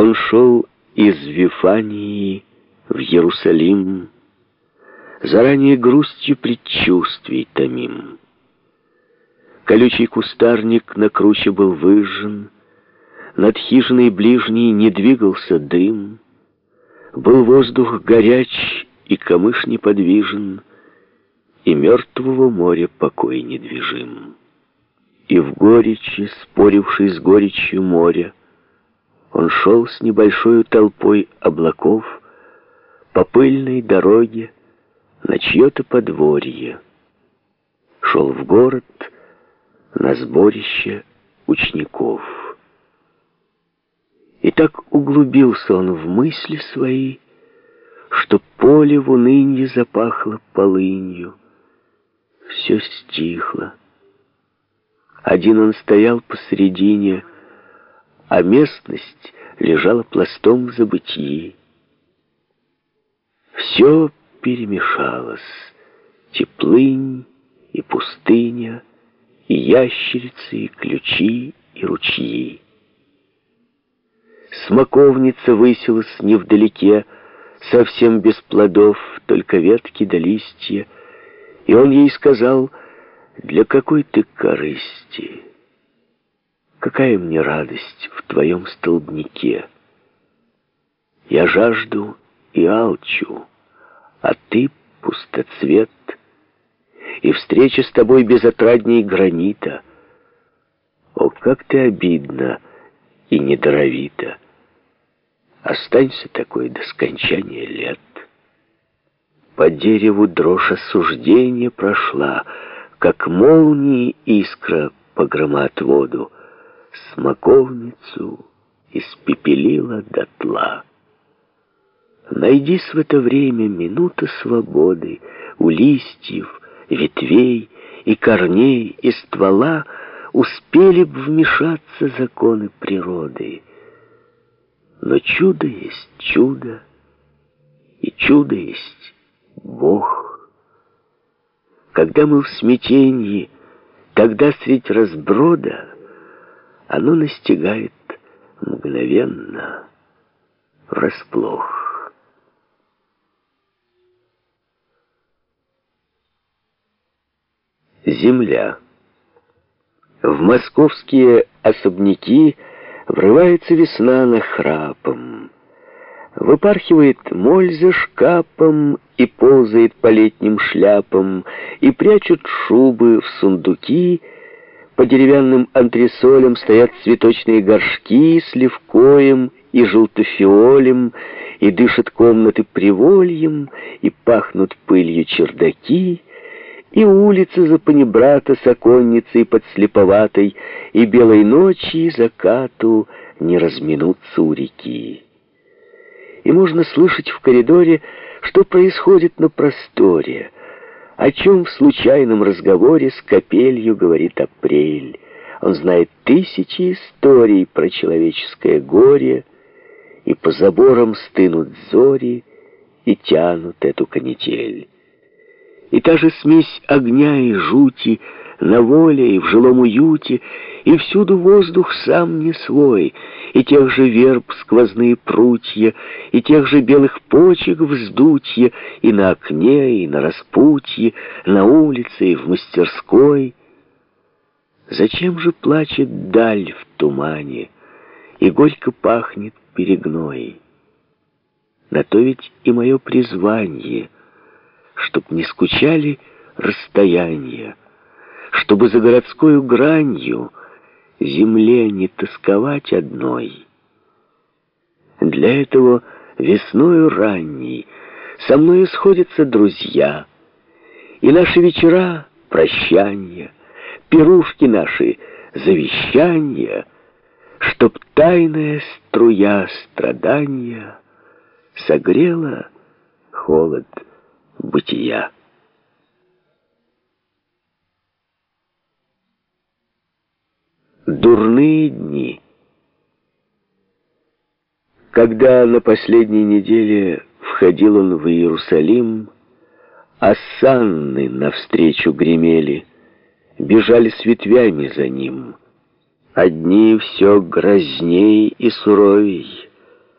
Он шел из Вифании в Иерусалим, Заранее грустью предчувствий томим. Колючий кустарник на круче был выжжен, Над хижиной ближней не двигался дым, Был воздух горяч и камыш неподвижен, И мертвого моря покой недвижим. И в горечи, споривший с горечью моря, Он шел с небольшой толпой облаков По пыльной дороге, на чье-то подворье. Шел в город на сборище учеников. И так углубился он в мысли свои, что поле в унынье запахло полынью. Все стихло. Один он стоял посредине, а местность лежала пластом в забытии. Все перемешалось. Теплынь и пустыня, и ящерицы, и ключи, и ручьи. Смоковница высилась невдалеке, совсем без плодов, только ветки да листья, и он ей сказал, «Для какой ты корысти? Какая мне радость в твоем столбнике? Я жажду и алчу» а ты пустоцвет, и встреча с тобой безотрадней гранита. О, как ты обидно и недоровито! Останься такой до скончания лет. По дереву дрожь осуждения прошла, как молнии искра по громоотводу, смоковницу испепелила дотла. Найдись в это время минута свободы у листьев, ветвей и корней и ствола успели б вмешаться законы природы. Но чудо есть чудо, и чудо есть Бог. Когда мы в смятении, тогда средь разброда оно настигает мгновенно врасплох. Земля. В московские особняки врывается весна на храпом. Выпархивает моль за шкапом и ползает по летним шляпам, и прячут шубы в сундуки. По деревянным антресолям стоят цветочные горшки с левкоем и желтофиолем, и дышат комнаты привольем, и пахнут пылью чердаки — и улицы за панибрата с оконницей подслеповатой, и белой ночи и закату не разминутся у реки. И можно слышать в коридоре, что происходит на просторе, о чем в случайном разговоре с капелью говорит апрель. Он знает тысячи историй про человеческое горе, и по заборам стынут зори и тянут эту канитель. И та же смесь огня и жути на воле и в жилом уюте, и всюду воздух сам не свой, и тех же верб сквозные прутья, и тех же белых почек вздутье, и на окне, и на распутье, на улице и в мастерской. Зачем же плачет даль в тумане, и горько пахнет перегной? На то ведь и мое призвание — чтоб не скучали расстояния, чтобы за городскую гранью земле не тосковать одной. Для этого весною ранней со мной сходятся друзья, и наши вечера — прощания, пирушки наши — завещания, чтоб тайная струя страдания согрела холод бытия. Дурные дни. Когда на последней неделе входил он в Иерусалим, а навстречу гремели, бежали с ветвями за ним. Одни все грозней и суровей,